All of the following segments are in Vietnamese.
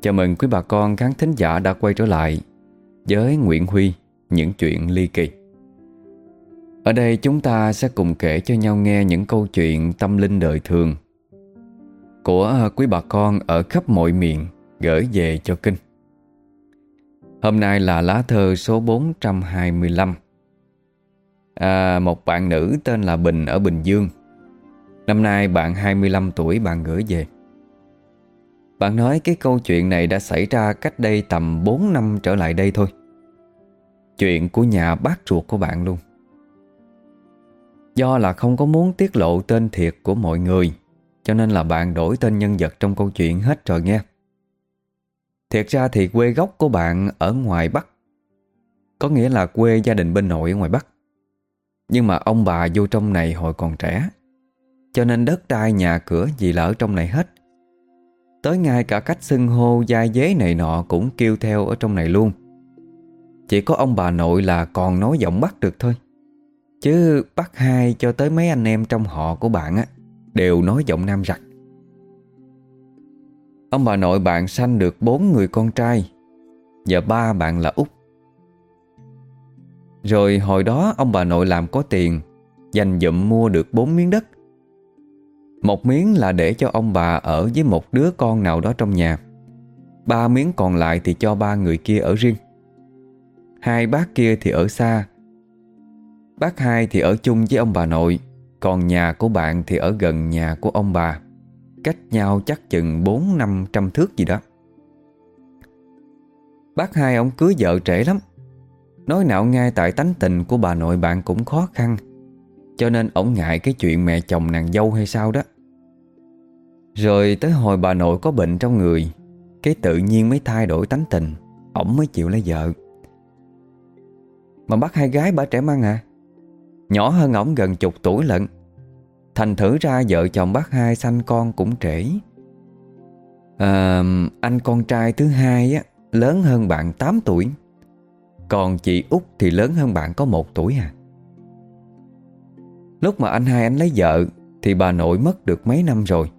Chào mừng quý bà con khán thính giả đã quay trở lại với Nguyễn Huy những chuyện ly kỳ. Ở đây chúng ta sẽ cùng kể cho nhau nghe những câu chuyện tâm linh đời thường của quý bà con ở khắp mọi miền gửi về cho kinh. Hôm nay là lá thơ số 425. À, một bạn nữ tên là Bình ở Bình Dương. Năm nay bạn 25 tuổi bạn gửi về. Bạn nói cái câu chuyện này đã xảy ra cách đây tầm 4 năm trở lại đây thôi. Chuyện của nhà bác ruột của bạn luôn. Do là không có muốn tiết lộ tên thiệt của mọi người, Cho nên là bạn đổi tên nhân vật trong câu chuyện hết rồi nghe Thiệt ra thì quê gốc của bạn ở ngoài Bắc Có nghĩa là quê gia đình bên nội ở ngoài Bắc Nhưng mà ông bà vô trong này hồi còn trẻ, Cho nên đất đai nhà cửa gì là ở trong này hết Tới ngay cả cách xưng hô gia dế này nọ cũng kêu theo ở trong này luôn. Chỉ có ông bà nội là còn nói giọng bắt được thôi. Chứ bắt hai cho tới mấy anh em trong họ của bạn á, Đều nói giọng nam rặc. Ông bà nội bạn sanh được bốn người con trai, Và ba bạn là út. Rồi hồi đó ông bà nội làm có tiền, Dành dụm mua được bốn miếng đất. Một miếng là để cho ông bà ở với một đứa con nào đó trong nhà. Ba miếng còn lại thì cho ba người kia ở riêng. Hai bác kia thì ở xa. Bác hai thì ở chung với ông bà nội, Còn nhà của bạn thì ở gần nhà của ông bà. Cách nhau chắc chừng 4-500 thước gì đó. Bác hai ông cưới vợ trễ lắm. Nói nạo ngay tại tánh tình của bà nội bạn cũng khó khăn. Cho nên ổng ngại cái chuyện mẹ chồng nàng dâu hay sao đó. Rồi tới hồi bà nội có bệnh trong người Cái tự nhiên mới thay đổi tánh tình Ổng mới chịu lấy vợ. Mà bắt hai gái bà trẻ măng à? Nhỏ hơn ổng gần chục tuổi lận. Thành thử ra vợ chồng bác hai sanh con cũng trễ. À, Anh con trai thứ hai á Lớn hơn bạn 8 tuổi. Còn chị út thì lớn hơn bạn có 1 tuổi à? Lúc mà anh hai anh lấy vợ, Thì bà nội mất được mấy năm rồi.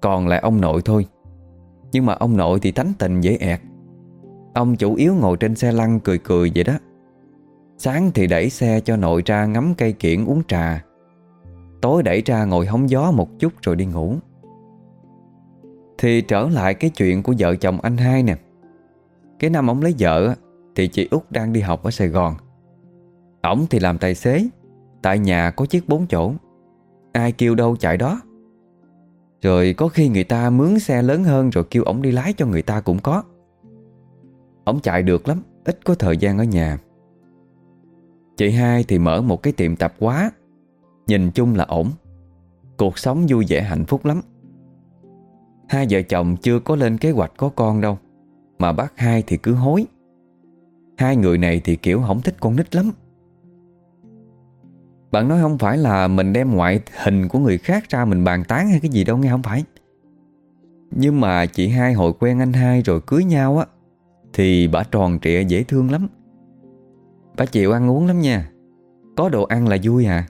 Còn lại ông nội thôi. Nhưng mà ông nội thì tánh tình dễ ẹt. Ông chủ yếu ngồi trên xe lăn cười cười vậy đó. Sáng thì đẩy xe cho nội ra ngắm cây kiển uống trà. Tối đẩy ra ngồi hóng gió một chút rồi đi ngủ. Thì trở lại cái chuyện của vợ chồng anh hai nè. Cái năm ông lấy vợ Thì chị út đang đi học ở Sài Gòn. Ổng thì làm tài xế. Tại nhà có chiếc bốn chỗ. Ai kêu đâu chạy đó. Rồi có khi người ta mướn xe lớn hơn Rồi kêu ổng đi lái cho người ta cũng có. Ổng chạy được lắm, Ít có thời gian ở nhà. Chị hai thì mở một cái tiệm tạp hóa. Nhìn chung là ổn. Cuộc sống vui vẻ hạnh phúc lắm. Hai vợ chồng chưa có lên kế hoạch có con đâu, Mà bác hai thì cứ hối. Hai người này thì kiểu không thích con nít lắm. Bạn nói không phải là mình đem ngoại hình của người khác ra mình bàn tán hay cái gì đâu, nghe không phải. Nhưng mà chị hai hồi quen anh hai rồi cưới nhau á, Thì bà tròn trịa dễ thương lắm. Bà chịu ăn uống lắm nha. Có đồ ăn là vui à.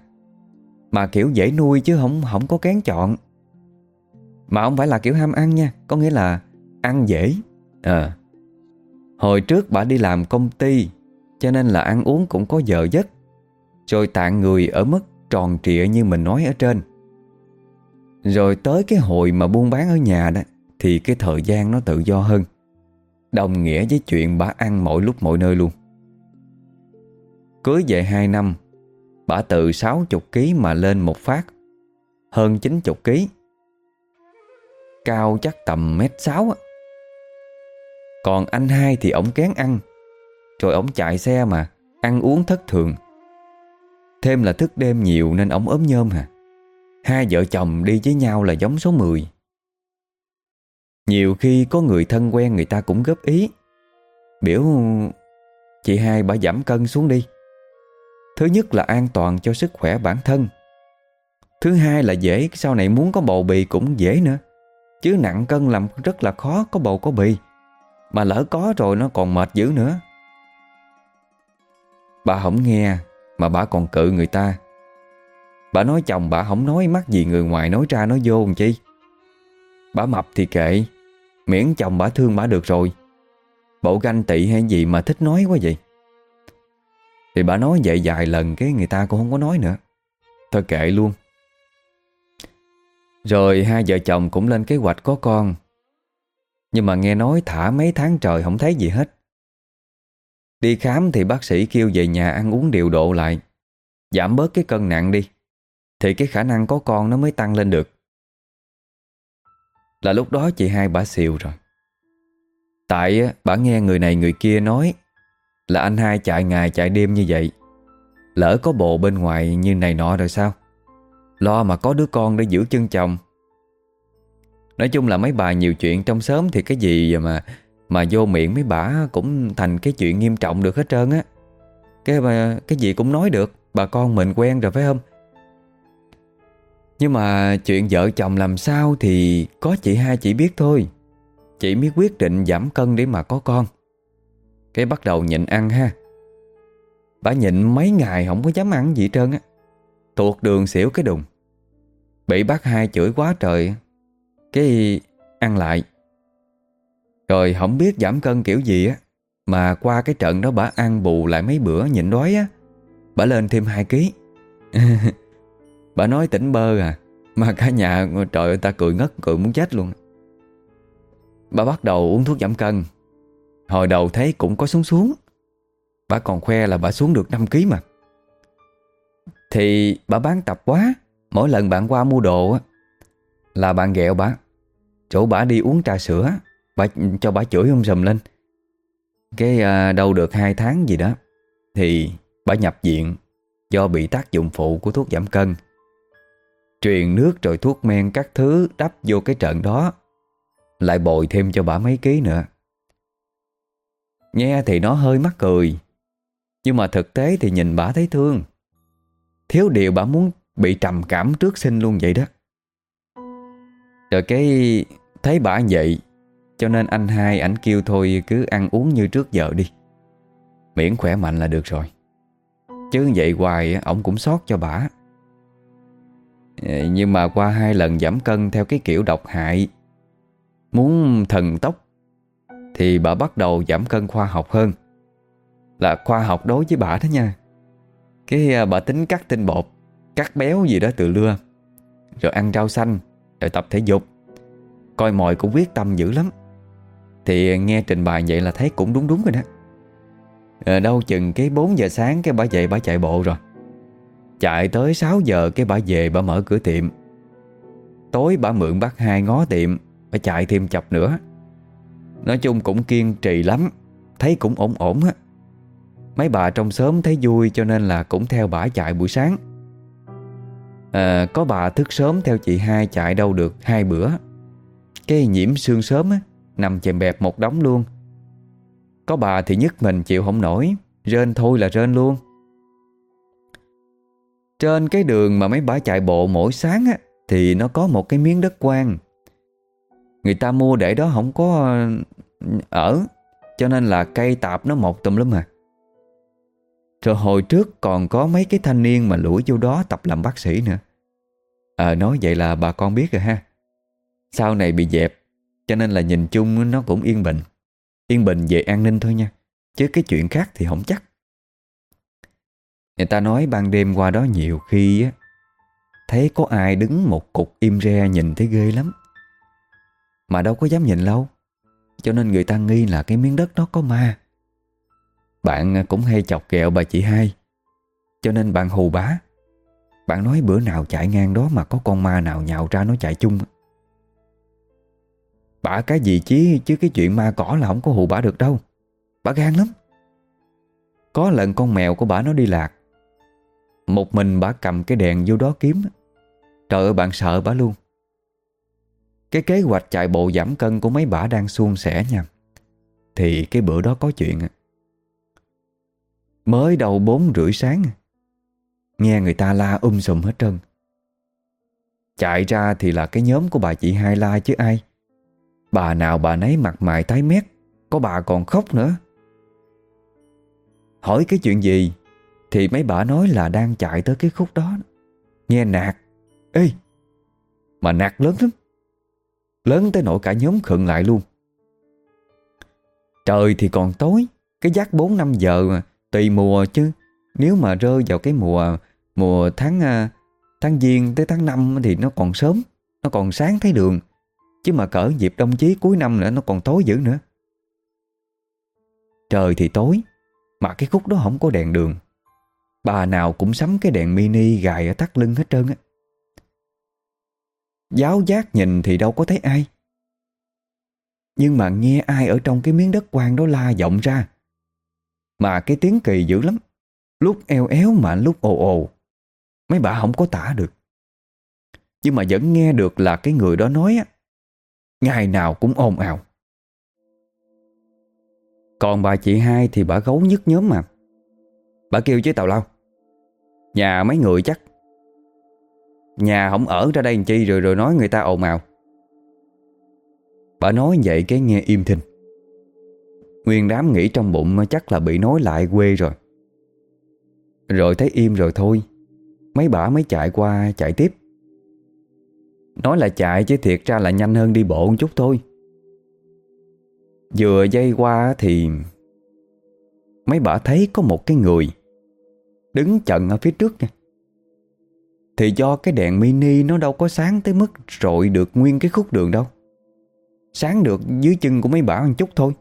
Mà kiểu dễ nuôi chứ không không có kén chọn. Mà không phải là kiểu ham ăn nha, Có nghĩa là ăn dễ. À. Hồi trước bà đi làm công ty, Cho nên là ăn uống cũng có giờ giấc. Rồi tạng người ở mức tròn trịa như mình nói ở trên. Rồi tới cái hội mà buôn bán ở nhà đó, Thì cái thời gian nó tự do hơn. Đồng nghĩa với chuyện bà ăn mỗi lúc mọi nơi luôn. Cưới về 2 năm, Bà từ 60kg mà lên một phát. Hơn 90kg Cao chắc tầm mét 6 á. Còn anh hai thì ổng kén ăn. Rồi ổng chạy xe mà, Ăn uống thất thường. Thêm là thức đêm nhiều nên ổng ốm nhôm hả? Hai vợ chồng đi với nhau là giống số 10 Nhiều khi có người thân quen người ta cũng góp ý. Biểu, Chị hai bà giảm cân xuống đi. Thứ nhất là an toàn cho sức khỏe bản thân. Thứ hai là dễ, Sau này muốn có bầu bì cũng dễ nữa. Chứ nặng cân làm rất là khó Có bầu có bì. Mà lỡ có rồi nó còn mệt dữ nữa. Bà không nghe. Mà bà còn cự người ta. Bà nói chồng bà không nói mắc gì người ngoài nói ra nói vô làm chi. Bà mập thì kệ, Miễn chồng bà thương bà được rồi. Bộ ganh tị hay gì mà thích nói quá vậy? Thì bà nói vậy vài lần Cái người ta cũng không có nói nữa. Thôi kệ luôn. Rồi hai vợ chồng cũng lên kế hoạch có con. Nhưng mà nghe nói thả mấy tháng trời không thấy gì hết. Đi khám thì bác sĩ kêu về nhà ăn uống điều độ lại. Giảm bớt cái cân nặng đi, Thì cái khả năng có con nó mới tăng lên được. Là lúc đó chị hai bà xìu rồi. Tại bà nghe người này người kia nói Là anh hai chạy ngày chạy đêm như vậy. Lỡ có bộ bên ngoài như này nọ rồi sao? Lo mà có đứa con để giữ chân chồng. Nói chung là mấy bà nhiều chuyện trong sớm Thì cái gì mà mà vô miệng mấy bà cũng thành cái chuyện nghiêm trọng được hết trơn á. Cái mà cái gì cũng nói được, Bà con mình quen rồi phải không? Nhưng mà chuyện vợ chồng làm sao Thì có chị hai chị biết thôi. Chị mới quyết định giảm cân để mà có con. Cái bắt đầu nhịn ăn ha. Bà nhịn mấy ngày không có dám ăn gì trơn á. Tuột đường xỉu cái đùng. Bị bác hai chửi quá trời. Cái ăn lại. Rồi không biết giảm cân kiểu gì á, Mà qua cái trận đó bà ăn bù lại mấy bữa nhịn đói á. Bà lên thêm 2 ký. Bà nói tỉnh bơ à Mà cả nhà, trời ơi, ta cười ngất, cười muốn chết luôn. Bà bắt đầu uống thuốc giảm cân. Hồi đầu thấy cũng có xuống xuống. Bà còn khoe là bà xuống được 5kg mà. Thì bà bán tập quá, Mỗi lần bạn qua mua đồ Là bạn ghẹo bà. Chỗ bà đi uống trà sữa bà Cho bà chửi ông sùm lên. Cái à, đâu được 2 tháng gì đó Thì bà nhập viện Do bị tác dụng phụ của thuốc giảm cân. Truyền nước rồi thuốc men các thứ đắp vô cái trận đó lại bồi thêm cho bà mấy ký nữa. Nghe thì nó hơi mắc cười Nhưng mà thực tế thì nhìn bà thấy thương. Thiếu điều bà muốn bị trầm cảm trước sinh luôn vậy đó. Rồi cái thấy bà vậy cho nên anh hai, ảnh kêu thôi, cứ ăn uống như trước giờ đi. Miễn khỏe mạnh là được rồi. Chứ vậy hoài, ổng cũng sót cho bà Nhưng mà qua hai lần giảm cân theo cái kiểu độc hại, Muốn thần tốc, Thì bà bắt đầu giảm cân khoa học hơn. Là khoa học đối với bà đó nha. Cái bà tính cắt tinh bột, Cắt béo gì đó từ lưa, Rồi ăn rau xanh, Rồi tập thể dục. Coi mọi cũng quyết tâm dữ lắm. Thì nghe trình bày vậy là thấy cũng đúng đúng rồi đó. À, Đâu chừng cái 4 giờ sáng Cái bà dậy bà chạy bộ rồi. Chạy tới 6 giờ cái bà về bà mở cửa tiệm. Tối bà mượn bác hai ngó tiệm phải chạy thêm chập nữa. Nói chung cũng kiên trì lắm Thấy cũng ổn ổn á. Mấy bà trong sớm thấy vui cho nên là cũng theo bà chạy buổi sáng. À, Có bà thức sớm theo chị hai chạy đâu được hai bữa. Cái nhiễm xương sớm á. Nằm chèm bẹp một đống luôn. Có bà thì nhất mình chịu không nổi, Rên thôi là rên luôn. Trên cái đường mà mấy bà chạy bộ mỗi sáng á, Thì nó có một cái miếng đất quang. Người ta mua để đó không có ờ, ở, Cho nên là cây tạp nó mọc tùm lum à. Rồi hồi trước còn có mấy cái thanh niên mà lũi vô đó tập làm bác sĩ nữa. À nói vậy là bà con biết rồi ha. Sau này bị dẹp cho nên là nhìn chung nó cũng yên bình. Yên bình về an ninh thôi nha, Chứ cái chuyện khác thì không chắc. Người ta nói ban đêm qua đó nhiều khi á, Thấy có ai đứng một cục im re nhìn thấy ghê lắm. Mà đâu có dám nhìn lâu, Cho nên người ta nghi là cái miếng đất đó có ma. Bạn cũng hay chọc kẹo bà chị hai. Cho nên bạn hù bá. Bạn nói bữa nào chạy ngang đó Mà có con ma nào nhào ra nó chạy chung Bà cái gì chứ Chứ cái chuyện ma cỏ là không có hù bả được đâu. Bà gan lắm. Có lần con mèo của bà nó đi lạc. Một mình bà cầm cái đèn vô đó kiếm. Trời ơi, bạn sợ bà luôn. Cái kế hoạch chạy bộ giảm cân của mấy bà đang suôn sẻ nha. Thì cái bữa đó có chuyện. Mới đầu bốn rưỡi sáng, Nghe người ta la um sùm hết trơn. Chạy ra thì là cái nhóm của bà chị hai la chứ ai. Bà nào bà nấy mặt mày tái mét, Có bà còn khóc nữa. Hỏi cái chuyện gì, Thì mấy bà nói là đang chạy tới cái khúc đó. Nghe nạt. Ê, Mà nạt lớn lắm. Lớn tới nỗi cả nhóm khựng lại luôn. Trời thì còn tối, Cái giác 4-5 giờ mà, Tùy mùa chứ. Nếu mà rơi vào cái mùa Mùa tháng à, tháng giêng tới tháng 5 Thì nó còn sớm, Nó còn sáng thấy đường. Chứ mà cỡ dịp đông chí cuối năm nữa Nó còn tối dữ nữa. Trời thì tối, Mà cái khúc đó không có đèn đường. Bà nào cũng sắm cái đèn mini gài ở thắt lưng hết trơn á. Giáo giác nhìn thì đâu có thấy ai. Nhưng mà nghe ai ở trong cái miếng đất quan đó la vọng ra. Mà cái tiếng kỳ dữ lắm. Lúc eo éo mà lúc ồ ồ. Mấy bà không có tả được. Nhưng mà vẫn nghe được là cái người đó nói á Ngày nào cũng ồn ào. Còn bà chị hai thì bà gấu nhất nhóm mà. Bà kêu chứ tào lao, Nhà mấy người chắc, Nhà không ở ra đây làm chi rồi rồi nói người ta ồn ào. Bà nói vậy cái nghe im thinh. Nguyên đám nghĩ trong bụng chắc là bị nói lại quê rồi. Rồi thấy im rồi thôi, Mấy bà mới chạy qua, chạy tiếp. Nói là chạy chứ thiệt ra là nhanh hơn đi bộ một chút thôi. Vừa dây qua thì Mấy bà thấy có một cái người Đứng chận ở phía trước nha. Thì do cái đèn mini nó đâu có sáng tới mức rọi được nguyên cái khúc đường đâu. Sáng được dưới chân của mấy bà một chút thôi.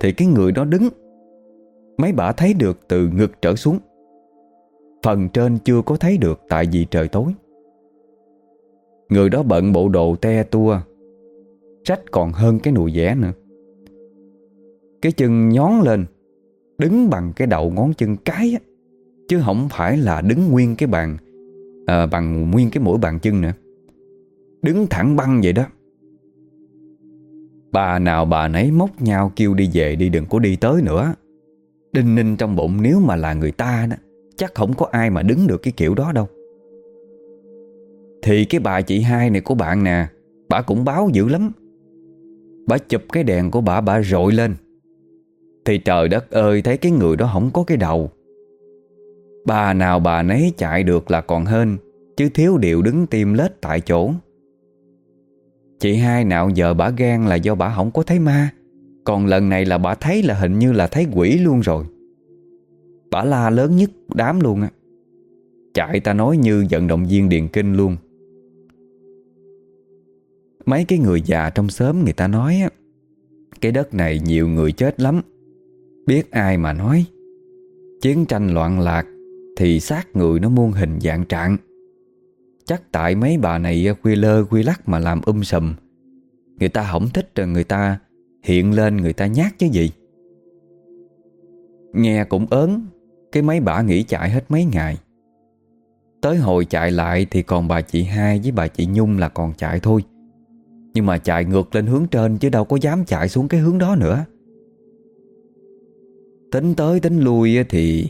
Thì cái người đó đứng. Mấy bà thấy được từ ngực trở xuống. Phần trên chưa có thấy được tại vì trời tối. Người đó bận bộ đồ te tua Rách còn hơn cái nụ vẽ nữa. Cái chân nhón lên Đứng bằng cái đầu ngón chân cái á, Chứ không phải là đứng nguyên cái bàn à, Bằng nguyên cái mũi bàn chân nữa. Đứng thẳng băng vậy đó. Bà nào bà nấy móc nhau kêu đi về đi đừng có đi tới nữa. Đinh ninh trong bụng nếu mà là người ta đó Chắc không có ai mà đứng được cái kiểu đó đâu. Thì cái bà chị hai này của bạn nè, Bà cũng báo dữ lắm. Bà chụp cái đèn của bà bà rội lên. Thì trời đất ơi, thấy cái người đó không có cái đầu. Bà nào bà nấy chạy được là còn hơn Chứ thiếu điều đứng tim lết tại chỗ. Chị hai nào giờ bà gan là do bà không có thấy ma. Còn lần này là bà thấy là hình như là thấy quỷ luôn rồi. Bà la lớn nhất đám luôn á. Chạy ta nói như vận động viên điền kinh luôn. Mấy cái người già trong xóm người ta nói Cái đất này nhiều người chết lắm. Biết ai mà nói? Chiến tranh loạn lạc Thì xác người nó muôn hình dạng trạng. Chắc tại mấy bà này à, Quy lơ quy lắc mà làm um sùm. Người ta không thích rồi người ta Hiện lên người ta nhát chứ gì. Nghe cũng ớn, Cái mấy bà nghỉ chạy hết mấy ngày. Tới hồi chạy lại Thì còn bà chị hai với bà chị Nhung là còn chạy thôi. Nhưng mà chạy ngược lên hướng trên Chứ đâu có dám chạy xuống cái hướng đó nữa. Tính tới tính lui thì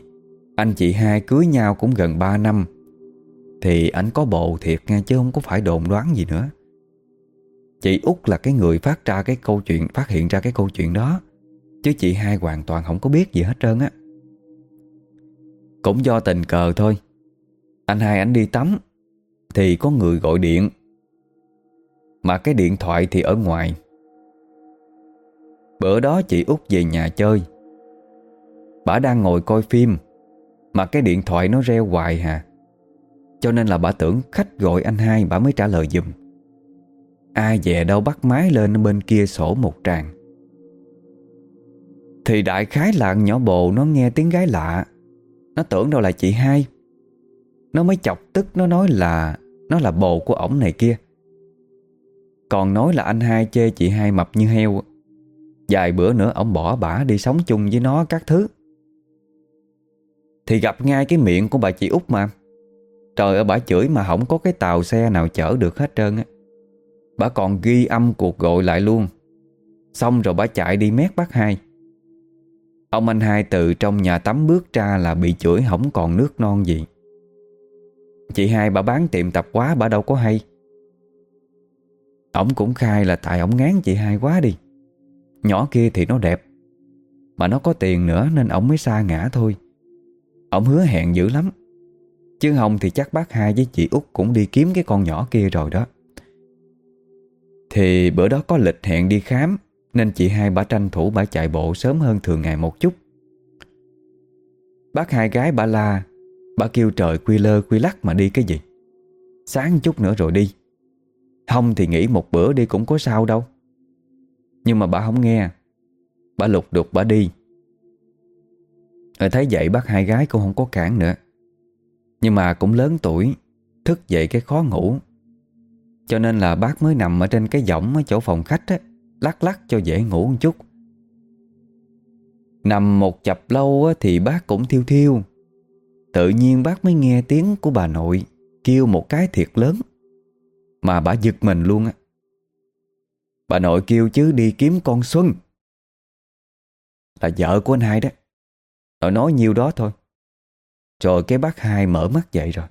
Anh chị hai cưới nhau cũng gần 3 năm. Thì anh có bộ thiệt nghe Chứ không có phải đồn đoán gì nữa. Chị út là cái người phát ra cái câu chuyện, Phát hiện ra cái câu chuyện đó. Chứ chị hai hoàn toàn không có biết gì hết trơn á. Cũng do tình cờ thôi. Anh hai anh đi tắm, Thì có người gọi điện. Mà cái điện thoại thì ở ngoài. Bữa đó chị út về nhà chơi. Bà đang ngồi coi phim, Mà cái điện thoại nó reo hoài hà. Cho nên là bà tưởng khách gọi anh hai, Bà mới trả lời dùm Ai về đâu bắt máy lên bên kia sổ một tràng. Thì đại khái là nhỏ bồ Nó nghe tiếng gái lạ. Nó tưởng đâu là chị hai. Nó mới chọc tức, nó nói là, Nó là bồ của ổng này kia. Còn nói là anh hai chê chị hai mập như heo. Vài bữa nữa ổng bỏ bả đi sống chung với nó các thứ. Thì gặp ngay cái miệng của bà chị út mà. Trời ơi, bà chửi mà không có cái tàu xe nào chở được hết trơn á. Bà còn ghi âm cuộc gọi lại luôn. Xong rồi bà chạy đi mét bác hai. Ông anh hai từ trong nhà tắm bước ra là bị chửi không còn nước non gì. Chị hai bà bán tiệm tập quá bà đâu có hay. Ông cũng khai là tại ổng ngán chị hai quá đi. Nhỏ kia thì nó đẹp, Mà nó có tiền nữa nên ổng mới xa ngã thôi. Ông hứa hẹn dữ lắm, Chứ không thì chắc bác hai với chị út Cũng đi kiếm cái con nhỏ kia rồi đó. Thì bữa đó có lịch hẹn đi khám, Nên chị hai bà tranh thủ bà chạy bộ sớm hơn thường ngày một chút. Bác hai gái bà la, Bà kêu trời quy lơ quy lắc mà đi cái gì. Sáng chút nữa rồi đi không thì nghỉ một bữa đi cũng có sao đâu. Nhưng mà bà không nghe. Bà lục đục bà đi. Rồi thấy vậy bác hai gái cũng không có cản nữa. Nhưng mà cũng lớn tuổi Thức dậy cái khó ngủ. Cho nên là bác mới nằm ở trên cái võng ở chỗ phòng khách á Lắc lắc cho dễ ngủ một chút. Nằm một chập lâu á, thì bác cũng thiêu thiêu. Tự nhiên bác mới nghe tiếng của bà nội Kêu một cái thiệt lớn. Mà bà giật mình luôn á. Bà nội kêu chứ đi kiếm con Xuân. Là vợ của anh hai đó. Nội nói nhiêu đó thôi. Rồi cái bác hai mở mắt dậy rồi.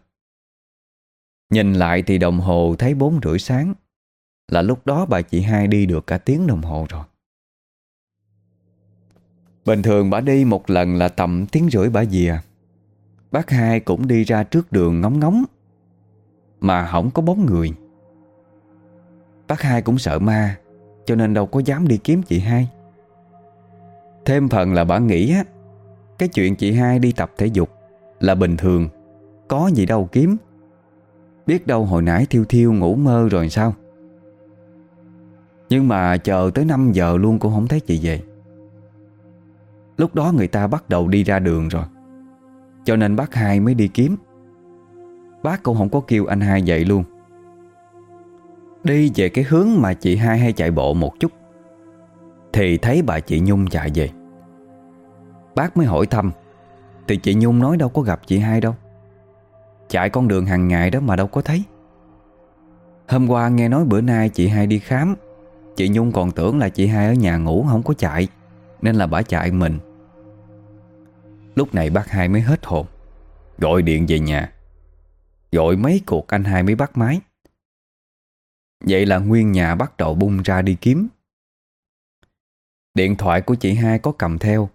Nhìn lại thì đồng hồ thấy bốn rưỡi sáng. Là lúc đó bà chị hai đi được cả tiếng đồng hồ rồi. Bình thường bà đi một lần là tầm tiếng rưỡi bà dìa Bác hai cũng đi ra trước đường ngóng ngóng. Mà không có bóng người. Bác hai cũng sợ ma, Cho nên đâu có dám đi kiếm chị hai. Thêm phần là bà nghĩ á, Cái chuyện chị hai đi tập thể dục Là bình thường, Có gì đâu kiếm. Biết đâu hồi nãy thiêu thiêu ngủ mơ rồi sao? Nhưng mà chờ tới 5 giờ luôn cũng không thấy chị về. Lúc đó người ta bắt đầu đi ra đường rồi, Cho nên bác hai mới đi kiếm. Bác cũng không có kêu anh hai dậy luôn. Đi về cái hướng mà chị hai hay chạy bộ một chút. Thì thấy bà chị Nhung chạy về. Bác mới hỏi thăm, Thì chị Nhung nói đâu có gặp chị hai đâu. Chạy con đường hàng ngày đó mà đâu có thấy. Hôm qua nghe nói bữa nay chị hai đi khám, Chị Nhung còn tưởng là chị hai ở nhà ngủ không có chạy, Nên là bà chạy mình. Lúc này bác hai mới hết hồn, Gọi điện về nhà. Gọi mấy cuộc anh hai mới bắt máy. Vậy là nguyên nhà bắt đầu bung ra đi kiếm. Điện thoại của chị hai có cầm theo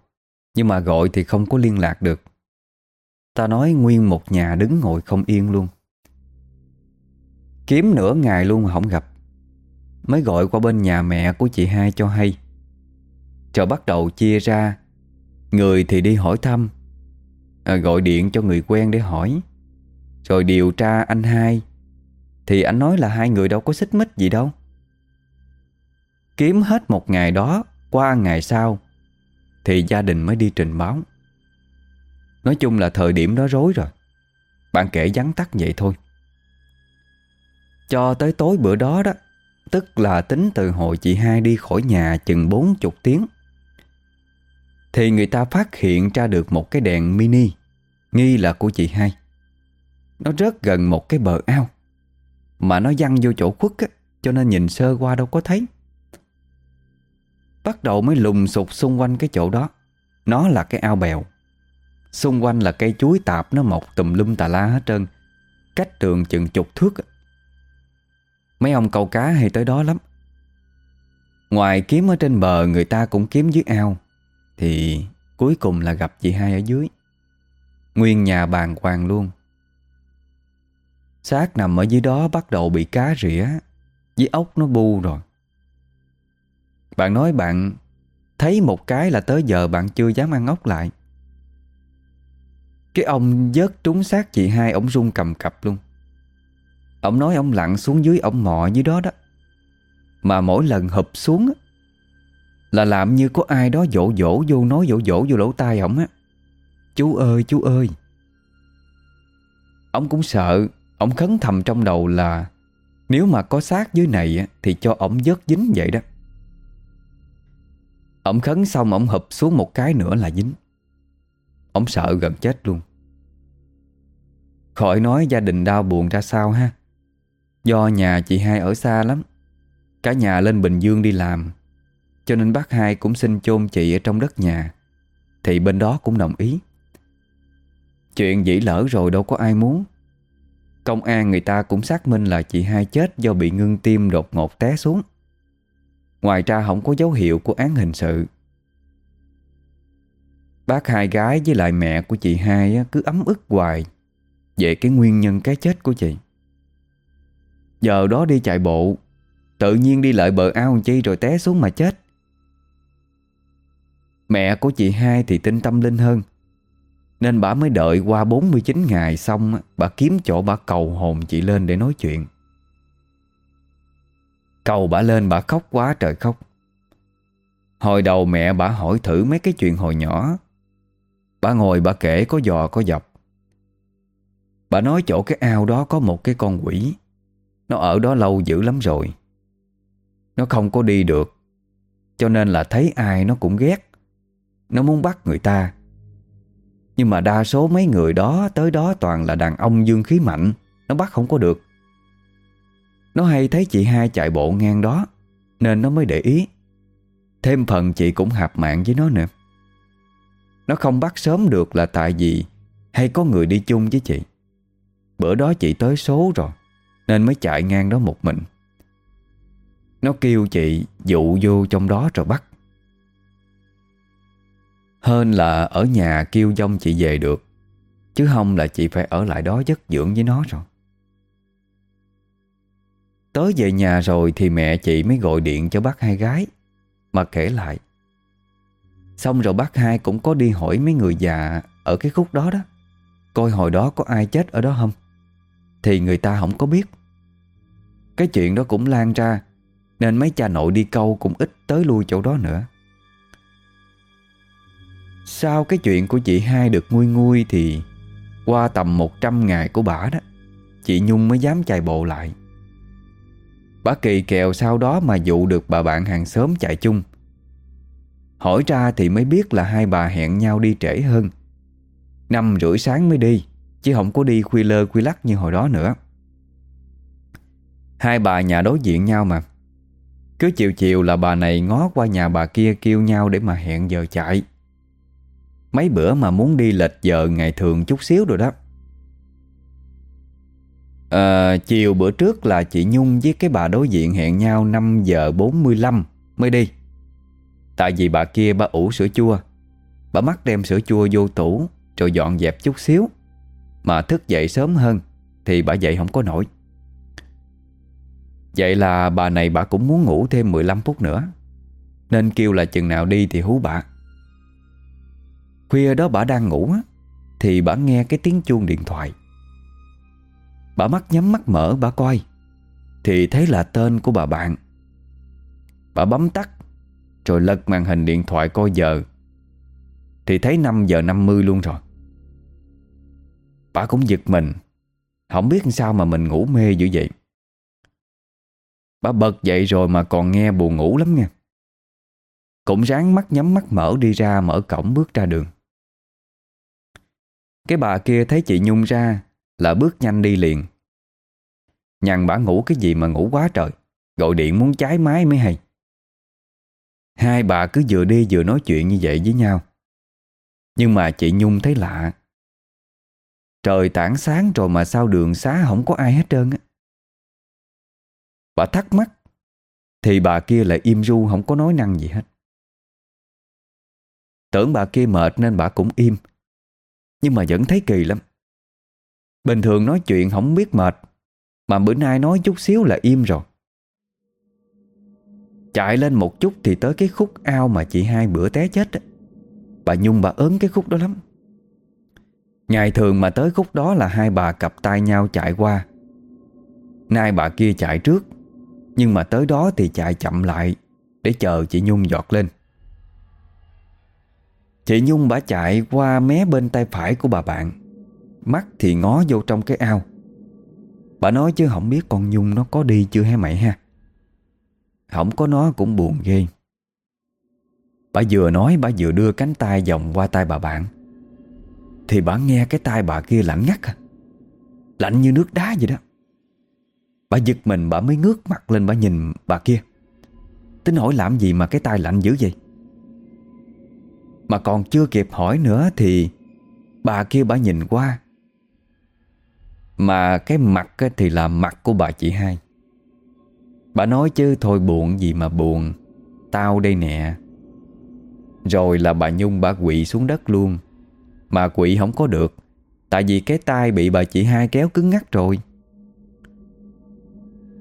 Nhưng mà gọi thì không có liên lạc được. Ta nói nguyên một nhà đứng ngồi không yên luôn. Kiếm nửa ngày luôn mà không gặp. Mới gọi qua bên nhà mẹ của chị hai cho hay. Chờ bắt đầu chia ra. Người thì đi hỏi thăm. À, Gọi điện cho người quen để hỏi. Rồi điều tra anh hai. Thì anh nói là hai người đâu có xích mích gì đâu. Kiếm hết một ngày đó, Qua ngày sau, Thì gia đình mới đi trình báo. Nói chung là thời điểm đó rối rồi. Bạn kể vắn tắt vậy thôi. Cho tới tối bữa đó đó, Tức là tính từ hồi chị hai đi khỏi nhà chừng bốn chục tiếng, Thì người ta phát hiện ra được một cái đèn mini, Nghi là của chị hai. Nó rớt gần một cái bờ ao. Mà nó văng vô chỗ khuất á, Cho nên nhìn sơ qua đâu có thấy. Bắt đầu mới lùng sụp xung quanh cái chỗ đó. Nó là cái ao bèo. Xung quanh là cây chuối tạp, Nó mọc tùm lum tà la hết trơn. Cách trường chừng chục thước Mấy ông câu cá hay tới đó lắm. Ngoài kiếm ở trên bờ, Người ta cũng kiếm dưới ao. Thì cuối cùng là gặp chị hai ở dưới. Nguyên nhà bàn hoàng luôn xác nằm ở dưới đó bắt đầu bị cá rỉa. Với ốc nó bu rồi. Bạn nói bạn Thấy một cái là tới giờ bạn chưa dám ăn ốc lại. Cái ông vớt trúng xác chị hai, Ông run cầm cập luôn. Ông nói ông lặn xuống dưới, ông mọ dưới đó đó. Mà mỗi lần hụp xuống Là làm như có ai đó dỗ dỗ vô, nói dỗ dỗ vô lỗ tai ông á. Chú ơi chú ơi. Ông cũng sợ. Ông khấn thầm trong đầu là, Nếu mà có xác dưới này Thì cho ông vớt dính vậy đó. Ông khấn xong Ông hụp xuống một cái nữa là dính. Ông sợ gần chết luôn. Khỏi nói gia đình đau buồn ra sao ha. Do nhà chị hai ở xa lắm. Cả nhà lên Bình Dương đi làm. Cho nên bác hai cũng xin chôn chị ở trong đất nhà. Thì bên đó cũng đồng ý. Chuyện dĩ lỡ rồi đâu có ai muốn. Công an người ta cũng xác minh là chị hai chết do bị ngưng tim đột ngột té xuống. Ngoài ra không có dấu hiệu của án hình sự. Bác hai gái với lại mẹ của chị hai cứ ấm ức hoài Về cái nguyên nhân cái chết của chị. Giờ đó đi chạy bộ, Tự nhiên đi lại bờ ao chi rồi té xuống mà chết. Mẹ của chị hai thì tin tâm linh hơn. Nên bà mới đợi qua 49 ngày xong Bà kiếm chỗ bà cầu hồn chị lên để nói chuyện. Cầu bà lên bà khóc quá trời khóc. Hồi đầu mẹ bà hỏi thử mấy cái chuyện hồi nhỏ. Bà ngồi bà kể có dò có dọc. Bà nói chỗ cái ao đó có một cái con quỷ. Nó ở đó lâu dữ lắm rồi. Nó không có đi được. Cho nên là thấy ai nó cũng ghét. Nó muốn bắt người ta. Nhưng mà đa số mấy người đó, Tới đó toàn là đàn ông dương khí mạnh, Nó bắt không có được. Nó hay thấy chị hai chạy bộ ngang đó, Nên nó mới để ý. Thêm phần chị cũng hạp mạng với nó nữa Nó không bắt sớm được là tại vì Hay có người đi chung với chị. Bữa đó chị tới số rồi, Nên mới chạy ngang đó một mình. Nó kêu chị dụ vô trong đó rồi bắt. Hơn là ở nhà kêu dông chị về được, Chứ không là chị phải ở lại đó giấc dưỡng với nó rồi. Tới về nhà rồi thì mẹ chị mới gọi điện cho bác hai gái, Mà kể lại. Xong rồi bác hai cũng có đi hỏi mấy người già Ở cái khúc đó đó, Coi hồi đó có ai chết ở đó không. Thì người ta không có biết. Cái chuyện đó cũng lan ra, Nên mấy cha nội đi câu cũng ít tới lui chỗ đó nữa. Sau cái chuyện của chị hai được nguôi nguôi Thì qua tầm 100 ngày của bà đó, Chị Nhung mới dám chạy bộ lại. Bà kỳ kèo sau đó mà dụ được bà bạn hàng xóm chạy chung. Hỏi ra thì mới biết là hai bà hẹn nhau đi trễ hơn. Năm rưỡi sáng mới đi, Chứ không có đi khuya lơ khuya lắc như hồi đó nữa. Hai bà nhà đối diện nhau mà. Cứ chiều chiều là bà này ngó qua nhà bà kia kêu nhau để mà hẹn giờ chạy. Mấy bữa mà muốn đi lệch giờ ngày thường chút xíu rồi đó. À, Chiều bữa trước là chị Nhung với cái bà đối diện hẹn nhau 5 giờ 45 mới đi. Tại vì bà kia bà ủ sữa chua. Bà mắc đem sữa chua vô tủ Rồi dọn dẹp chút xíu. Mà thức dậy sớm hơn Thì bà dậy không có nổi. Vậy là bà này bà cũng muốn ngủ thêm 15 phút nữa. Nên kêu là chừng nào đi thì hú bà. Khuya đó bà đang ngủ Thì bà nghe cái tiếng chuông điện thoại. Bà mắt nhắm mắt mở, bà coi, Thì thấy là tên của bà bạn. Bà bấm tắt, Rồi lật màn hình điện thoại coi giờ, Thì thấy 5 giờ 50 luôn rồi. Bà cũng giật mình, Không biết sao mà mình ngủ mê dữ vậy. Bà bật dậy rồi mà còn nghe buồn ngủ lắm nha. Cũng ráng mắt nhắm mắt mở đi ra, mở cổng bước ra đường. Cái bà kia thấy chị Nhung ra, Là bước nhanh đi liền. Nhằn bà ngủ cái gì mà ngủ quá trời, Gọi điện muốn cháy máy mới hay. Hai bà cứ vừa đi vừa nói chuyện như vậy với nhau. Nhưng mà chị Nhung thấy lạ. Trời tảng sáng rồi mà sao đường xá không có ai hết trơn á. Bà thắc mắc, Thì bà kia lại im ru không có nói năng gì hết. Tưởng bà kia mệt nên bà cũng im. Nhưng mà vẫn thấy kỳ lắm. Bình thường nói chuyện không biết mệt, Mà bữa nay nói chút xíu là im rồi. Chạy lên một chút thì tới cái khúc ao mà chị hai bữa té chết á. Bà Nhung bà ớn cái khúc đó lắm. Ngày thường mà tới khúc đó là hai bà cặp tay nhau chạy qua. Nay bà kia chạy trước, Nhưng mà tới đó thì chạy chậm lại Để chờ chị Nhung giọt lên. Chị Nhung bả chạy qua mé bên tay phải của bà bạn. Mắt thì ngó vô trong cái ao. Bà nói chứ không biết con Nhung nó có đi chưa hay mày ha? Không có nó cũng buồn ghê. Bà vừa nói bà vừa đưa cánh tay vòng qua tay bà bạn. Thì bà nghe cái tay bà kia lạnh ngắt à. Lạnh như nước đá vậy đó. Bà giật mình bà mới ngước mặt lên bà nhìn bà kia. Tính hỏi làm gì mà cái tay lạnh dữ vậy? Mà còn chưa kịp hỏi nữa thì Bà kia bà nhìn qua. Mà cái mặt thì là mặt của bà chị hai. Bà nói chứ thôi buồn gì mà buồn, Tao đây nè. Rồi là bà Nhung bà quỵ xuống đất luôn. Mà quỵ không có được, Tại vì cái tay bị bà chị hai kéo cứng ngắt rồi.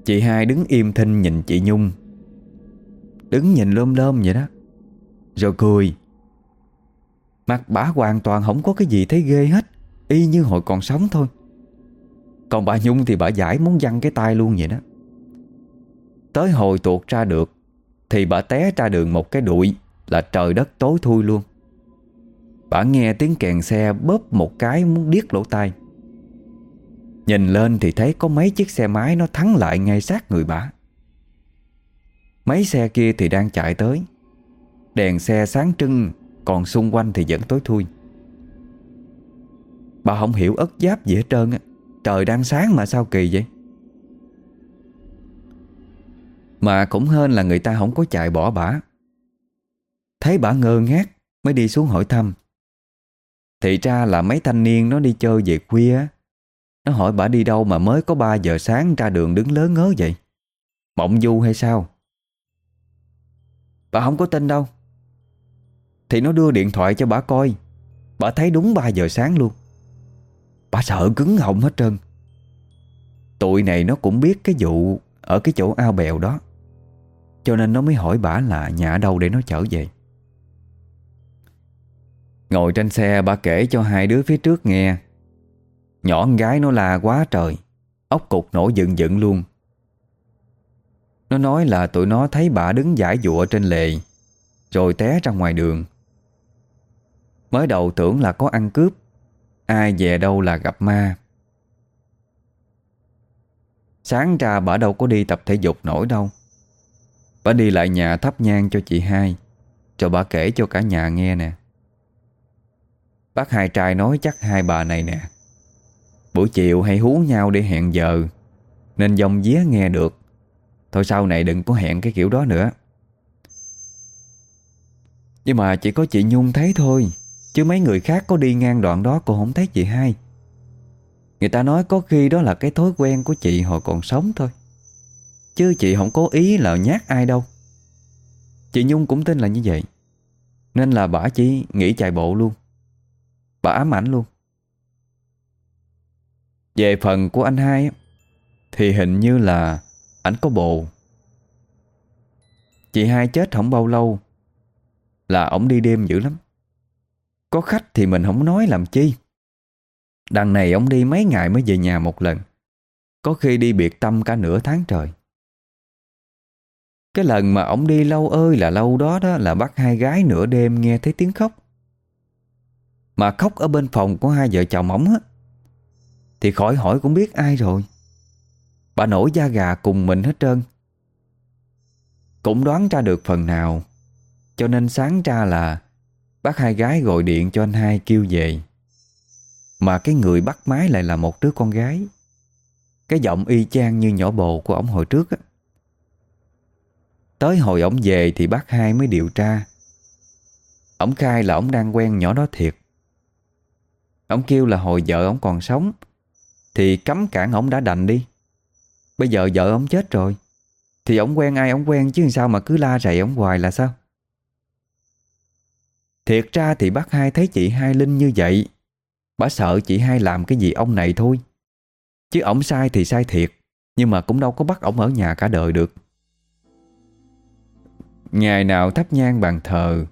Chị hai đứng im thinh nhìn chị Nhung. Đứng nhìn lơm lơm vậy đó. Rồi cười. Mặt bà hoàn toàn không có cái gì thấy ghê hết, Y như hồi còn sống thôi. Còn bà Nhung thì bà giải muốn văng cái tay luôn vậy đó. Tới hồi tuột ra được, Thì bà té ra đường một cái đuổi Là trời đất tối thui luôn. Bà nghe tiếng kèn xe bóp một cái muốn điếc lỗ tai. Nhìn lên thì thấy có mấy chiếc xe máy nó thắng lại ngay sát người bà. Mấy xe kia thì đang chạy tới. Đèn xe sáng trưng còn xung quanh thì vẫn tối thui. Bà không hiểu ất giáp gì hết trơn á. Trời đang sáng mà sao kỳ vậy? Mà cũng hên là người ta không có chạy bỏ bả Thấy bà ngơ ngác, Mới đi xuống hỏi thăm. Thì ra là mấy thanh niên nó đi chơi về khuya Nó hỏi bà đi đâu mà mới có 3 giờ sáng ra đường đứng lớn ngớ vậy? Mộng du hay sao? Bà không có tin đâu. Thì nó đưa điện thoại cho bà coi. Bà thấy đúng 3 giờ sáng luôn. Bà sợ cứng họng hết trơn. Tụi này nó cũng biết cái vụ Ở cái chỗ ao bèo đó. Cho nên nó mới hỏi bà là nhà ở đâu để nó chở về. Ngồi trên xe, bà kể cho hai đứa phía trước nghe. Nhỏ con gái nó là quá trời. Ốc cục nổi dựng dựng luôn. Nó nói là tụi nó thấy bà đứng giải dụa trên lề, Rồi té ra ngoài đường. Mới đầu tưởng là có ăn cướp. Ai về đâu là gặp ma. Sáng ra bà đâu có đi tập thể dục nổi đâu. Bà đi lại nhà thắp nhang cho chị hai Cho bà kể cho cả nhà nghe nè. Bác hai trai nói chắc hai bà này nè. Buổi chiều hay hú nhau để hẹn giờ, Nên dòng vía nghe được. Thôi sau này đừng có hẹn cái kiểu đó nữa. Nhưng mà chỉ có chị Nhung thấy thôi. Chứ mấy người khác có đi ngang đoạn đó Cô không thấy chị hai. Người ta nói có khi đó là cái thói quen của chị hồi còn sống thôi. Chứ chị không có ý là nhát ai đâu. Chị Nhung cũng tin là như vậy. Nên là bà chỉ nghĩ chạy bộ luôn. Bà ám ảnh luôn. Về phần của anh hai Thì hình như là Ảnh có bồ. Chị hai chết không bao lâu, Là ổng đi đêm dữ lắm. Có khách thì mình không nói làm chi. Đằng này ông đi mấy ngày mới về nhà một lần. Có khi đi biệt tâm cả nửa tháng trời. Cái lần mà ông đi lâu ơi là lâu đó đó Là bắt hai gái nửa đêm nghe thấy tiếng khóc. Mà khóc ở bên phòng của hai vợ chồng ổng á, Thì khỏi hỏi cũng biết ai rồi. Bà nổi da gà cùng mình hết trơn. Cũng đoán ra được phần nào, Cho nên sáng ra là Bác hai gái gọi điện cho anh hai kêu về. Mà cái người bắt máy lại là một đứa con gái. Cái giọng y chang như nhỏ bồ của ổng hồi trước á. Tới hồi ổng về thì bác hai mới điều tra. Ổng khai là ổng đang quen nhỏ đó thiệt. Ổng kêu là hồi vợ ổng còn sống, Thì cấm cản ổng đã đành đi. Bây giờ vợ ổng chết rồi, Thì ổng quen ai ổng quen chứ sao mà cứ la rầy ổng hoài là sao? Thiệt ra thì bác hai thấy chị hai Linh như vậy. Bà sợ chị hai làm cái gì ông này thôi. Chứ ổng sai thì sai thiệt, Nhưng mà cũng đâu có bắt ổng ở nhà cả đời được. Ngày nào thắp nhang bàn thờ,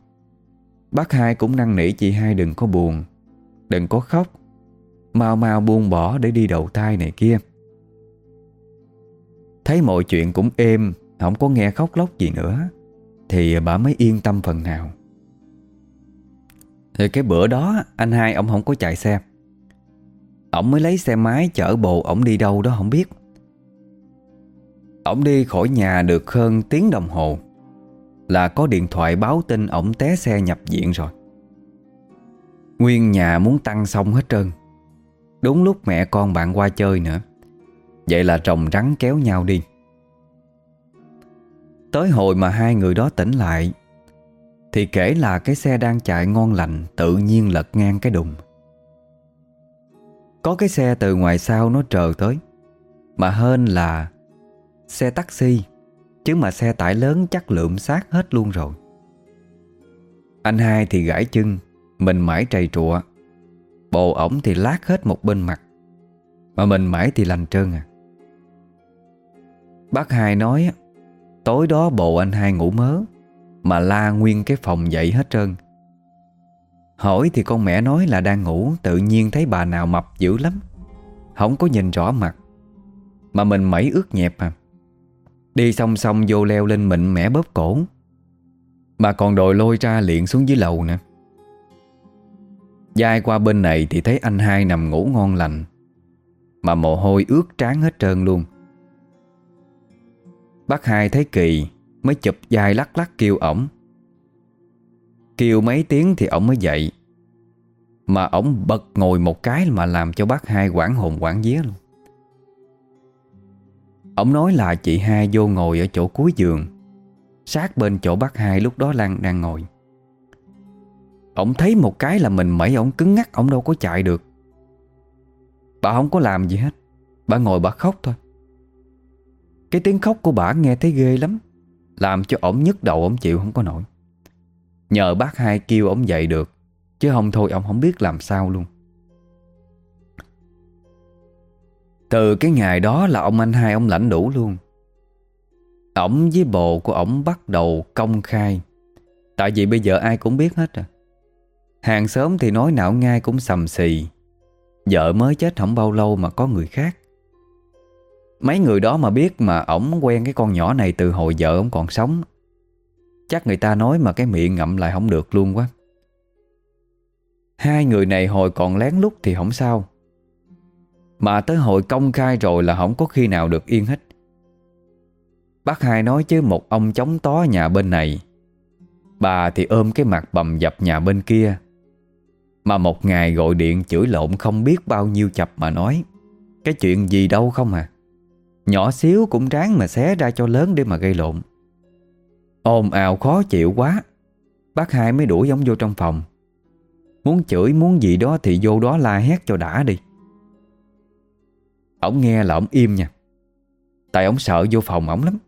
Bác hai cũng năn nỉ chị hai đừng có buồn, Đừng có khóc. Mau mau buông bỏ để đi đầu thai này kia. Thấy mọi chuyện cũng êm, Không có nghe khóc lóc gì nữa, Thì bà mới yên tâm phần nào thì cái bữa đó, anh hai ông không có chạy xe. Ông mới lấy xe máy chở bộ ổng đi đâu đó không biết. Ổng đi khỏi nhà được hơn tiếng đồng hồ Là có điện thoại báo tin ổng té xe nhập viện rồi. Nguyên nhà muốn tăng xong hết trơn. Đúng lúc mẹ con bạn qua chơi nữa. Vậy là trồng rắn kéo nhau đi. Tới hồi mà hai người đó tỉnh lại thì kể là cái xe đang chạy ngon lành, Tự nhiên lật ngang cái đùng. Có cái xe từ ngoài sau nó trờ tới, Mà hơn là Xe taxi, Chứ mà xe tải lớn chắc lượm xác hết luôn rồi. Anh hai thì gãi chân, Mình mãi trầy trụa. Bộ ổng thì lát hết một bên mặt, Mà mình mãi thì lành trơn à. Bác hai nói, Tối đó bộ anh hai ngủ mớ mà la nguyên cái phòng dậy hết trơn. Hỏi thì con mẹ nói là đang ngủ, Tự nhiên thấy bà nào mập dữ lắm. Không có nhìn rõ mặt, Mà mình mẩy ướt nhẹp à. Đi song song vô leo lên mịn mẻ bóp cổ. Mà còn đòi lôi ra liền xuống dưới lầu nè. Dài qua bên này thì thấy anh hai nằm ngủ ngon lành, Mà mồ hôi ướt trán hết trơn luôn. Bác hai thấy kỳ Mới chụp dài lắc lắc kêu ổng. Kêu mấy tiếng thì ổng mới dậy. Mà ổng bật ngồi một cái Mà làm cho bác hai quảng hồn quảng vía luôn. Ổng nói là chị hai vô ngồi ở chỗ cuối giường, Sát bên chỗ bác hai lúc đó Lan đang ngồi. Ổng thấy một cái là mình mẩy ổng cứng ngắc, ổng đâu có chạy được. Bà không có làm gì hết, Bà ngồi bà khóc thôi. Cái tiếng khóc của bà nghe thấy ghê lắm. Làm cho ổng nhức đầu, ổng chịu không có nổi. Nhờ bác hai kêu ổng dậy được, Chứ không thôi ông không biết làm sao luôn. Từ cái ngày đó là ông anh hai ông lãnh đủ luôn. Ổng với bồ của ổng bắt đầu công khai. Tại vì bây giờ ai cũng biết hết rồi Hàng xóm thì nói não ngay cũng sầm xì. Vợ mới chết không bao lâu mà có người khác. Mấy người đó mà biết mà ổng quen cái con nhỏ này từ hồi vợ ổng còn sống, Chắc người ta nói mà cái miệng ngậm lại không được luôn quá. Hai người này hồi còn lén lút thì không sao. Mà tới hồi công khai rồi là không có khi nào được yên hết. Bác hai nói chứ một ông chống tó nhà bên này, Bà thì ôm cái mặt bầm dập nhà bên kia, Mà một ngày gọi điện chửi lộn không biết bao nhiêu chập mà nói, Cái chuyện gì đâu không à? Nhỏ xíu cũng ráng mà xé ra cho lớn để mà gây lộn. Ồn ào khó chịu quá. Bác hai mới đuổi giống vô trong phòng. Muốn chửi muốn gì đó thì vô đó la hét cho đã đi. Ông nghe là ông im nha. Tại ông sợ vô phòng ổng lắm.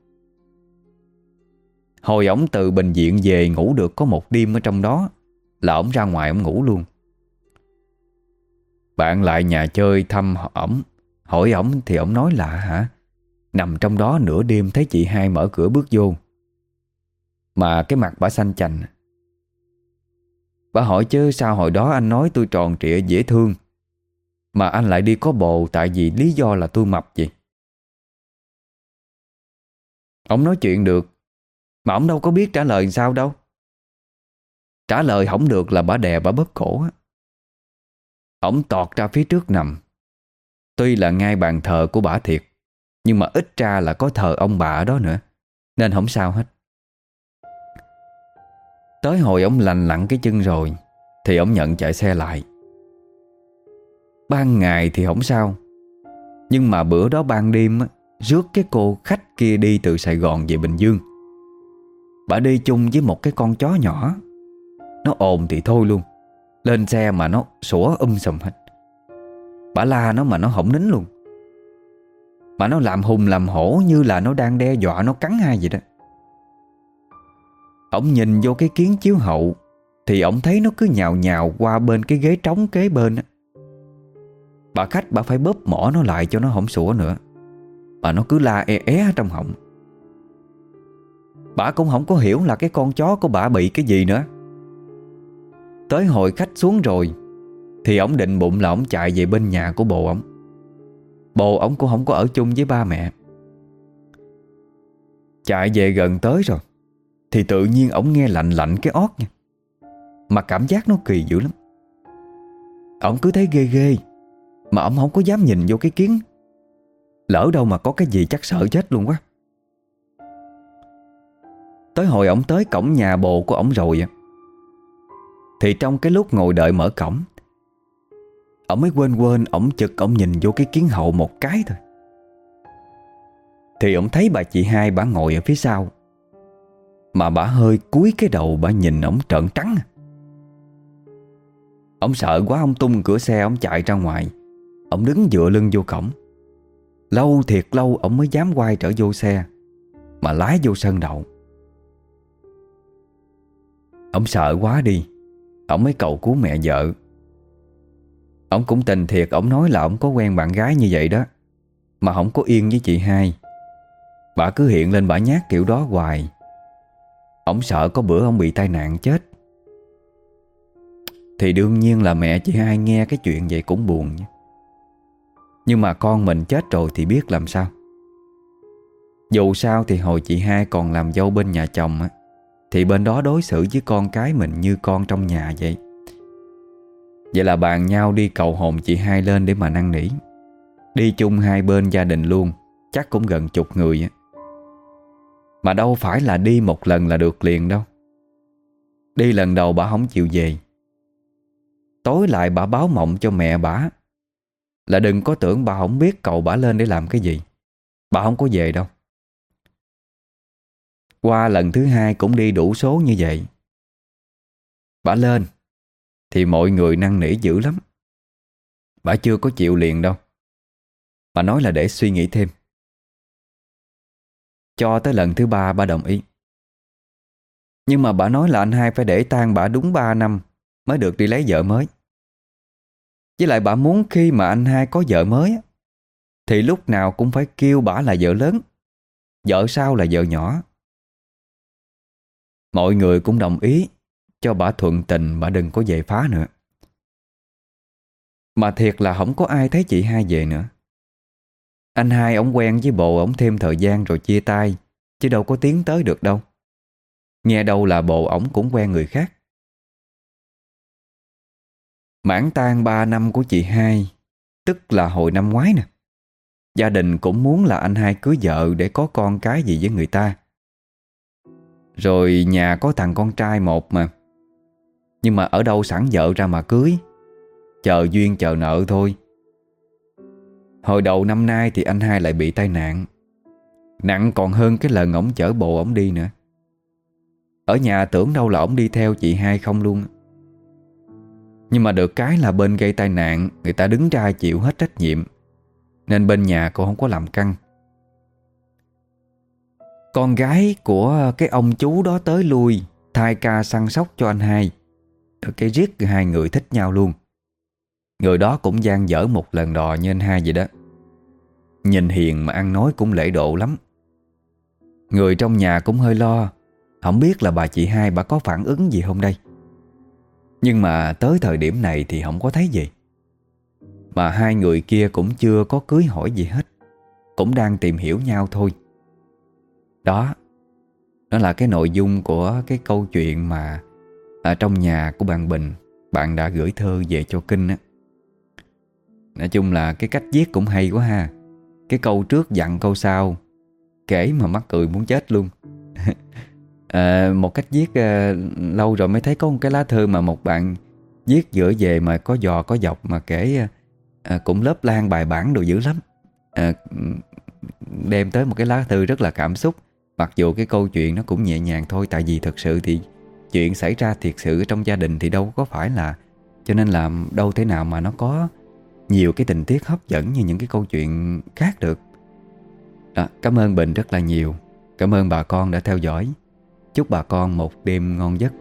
Hồi ổng từ bệnh viện về ngủ được có một đêm ở trong đó, Là ổng ra ngoài ổng ngủ luôn. Bạn lại nhà chơi thăm ổng, Hỏi ổng thì ổng nói lạ hả? Nằm trong đó nửa đêm thấy chị hai mở cửa bước vô. Mà cái mặt bà xanh chành. Bà hỏi chứ sao hồi đó anh nói tôi tròn trịa, dễ thương. Mà anh lại đi có bồ tại vì lý do là tôi mập gì Ông nói chuyện được, Mà ông đâu có biết trả lời sao đâu. Trả lời không được là bà đè bà bóp cổ á. Ông tọt ra phía trước nằm. Tuy là ngay bàn thờ của bà thiệt. Nhưng mà ít ra là có thờ ông bà ở đó nữa. Nên không sao hết. Tới hồi ông lành lặn cái chân rồi, Thì ông nhận chạy xe lại. Ban ngày thì không sao. Nhưng mà bữa đó ban đêm Rước cái cô khách kia đi từ Sài Gòn về Bình Dương. Bà đi chung với một cái con chó nhỏ. Nó ồn thì thôi luôn. Lên xe mà nó sủa um sùm hết. Bà la nó mà nó không nín luôn. Mà nó làm hùng làm hổ Như là nó đang đe dọa, nó cắn ai vậy đó. Ông nhìn vô cái kiến chiếu hậu, Thì ông thấy nó cứ nhào nhào qua bên cái ghế trống kế bên Bà khách, bà phải bóp mỏ nó lại cho nó không sủa nữa, Mà nó cứ la e é trong họng. Bà cũng không có hiểu là cái con chó của bà bị cái gì nữa. Tới hồi khách xuống rồi, Thì ông định bụng là ông chạy về bên nhà của bồ ông. Bồ ông cũng không có ở chung với ba mẹ. Chạy về gần tới rồi, thì tự nhiên ổng nghe lạnh lạnh cái ót nha. Mà cảm giác nó kỳ dữ lắm. Ổng cứ thấy ghê ghê, Mà ổng không có dám nhìn vô cái kiến. Lỡ đâu mà có cái gì chắc sợ chết luôn quá. Tới hồi ổng tới cổng nhà bồ của ổng rồi Thì trong cái lúc ngồi đợi mở cổng Ổng mới quên quên Ổng chực ổng nhìn vô cái kiến hậu một cái thôi. Thì ổng thấy bà chị hai, bà ngồi ở phía sau. Mà bà hơi cúi cái đầu, bà nhìn ổng trợn trắng. Ông sợ quá, ông tung cửa xe, ông chạy ra ngoài. Ông đứng dựa lưng vô cổng. Lâu thiệt lâu, ông mới dám quay trở vô xe, Mà lái vô sân đậu. Ông sợ quá đi. Ông mới cầu cứu mẹ vợ. Ông cũng tình thiệt Ông nói là ông có quen bạn gái như vậy đó. Mà không có yên với chị hai. Bà cứ hiện lên bà nhát kiểu đó hoài. Ông sợ có bữa ông bị tai nạn chết. Thì đương nhiên là mẹ chị hai nghe cái chuyện vậy cũng buồn nhé. Nhưng mà con mình chết rồi thì biết làm sao. Dù sao thì hồi chị hai còn làm dâu bên nhà chồng á, Thì bên đó đối xử với con cái mình như con trong nhà vậy. Vậy là bàn nhau đi cầu hồn chị hai lên để mà năn nỉ. Đi chung hai bên gia đình luôn, Chắc cũng gần chục người á. Mà đâu phải là đi một lần là được liền đâu. Đi lần đầu bà không chịu về. Tối lại bà báo mộng cho mẹ bà. Là đừng có tưởng bà không biết cậu bà lên để làm cái gì. Bà không có về đâu. Qua lần thứ hai cũng đi đủ số như vậy. Bà lên. Thì mọi người năn nỉ dữ lắm. Bà chưa có chịu liền đâu. Bà nói là để suy nghĩ thêm. Cho tới lần thứ ba bà đồng ý. Nhưng mà bà nói là anh hai phải để tang bà đúng 3 năm Mới được đi lấy vợ mới. Với lại bà muốn khi mà anh hai có vợ mới Thì lúc nào cũng phải kêu bà là vợ lớn, Vợ sau là vợ nhỏ. Mọi người cũng đồng ý. Cho bà thuận tình, bà đừng có về phá nữa. Mà thiệt là không có ai thấy chị hai về nữa. Anh hai ông quen với bộ ổng thêm thời gian rồi chia tay, Chứ đâu có tiến tới được đâu. Nghe đâu là bộ ổng cũng quen người khác. Mãn tan 3 năm của chị hai, Tức là hồi năm ngoái nè. Gia đình cũng muốn là anh hai cưới vợ Để có con cái gì với người ta. Rồi nhà có thằng con trai một mà. Nhưng mà ở đâu sẵn vợ ra mà cưới? Chờ duyên chờ nợ thôi. Hồi đầu năm nay thì anh hai lại bị tai nạn. Nặng còn hơn cái lần ổng chở bộ ổng đi nữa. Ở nhà tưởng đâu là ổng đi theo chị hai không luôn. Nhưng mà được cái là bên gây tai nạn, Người ta đứng ra chịu hết trách nhiệm. Nên bên nhà cô không có làm căng. Con gái của cái ông chú đó tới lui, Thay ca săn sóc cho anh hai. Cái riết hai người thích nhau luôn. Người đó cũng gian dở một lần đò như anh hai vậy đó. Nhìn hiền mà ăn nói cũng lễ độ lắm. Người trong nhà cũng hơi lo, Không biết là bà chị hai bà có phản ứng gì không đây. Nhưng mà tới thời điểm này thì không có thấy gì. Mà hai người kia cũng chưa có cưới hỏi gì hết, Cũng đang tìm hiểu nhau thôi. Đó Đó là cái nội dung của cái câu chuyện mà ở trong nhà của bạn Bình Bạn đã gửi thơ về cho Kinh á. Nói chung là cái cách viết cũng hay quá ha. Cái câu trước dặn câu sau Kể mà mắc cười muốn chết luôn. À, Một cách viết à, lâu rồi mới thấy có một cái lá thư mà một bạn viết giữa về mà có dò có dọc mà kể à, cũng lớp lan bài bản đồ dữ lắm. À, đem tới một cái lá thư rất là cảm xúc mặc dù cái câu chuyện nó cũng nhẹ nhàng thôi tại vì thật sự thì chuyện xảy ra thiệt sự trong gia đình thì đâu có phải là cho nên là đâu thế nào mà nó có nhiều cái tình tiết hấp dẫn như những cái câu chuyện khác được. Đó, cảm ơn Bình rất là nhiều. Cảm ơn bà con đã theo dõi. Chúc bà con một đêm ngon giấc.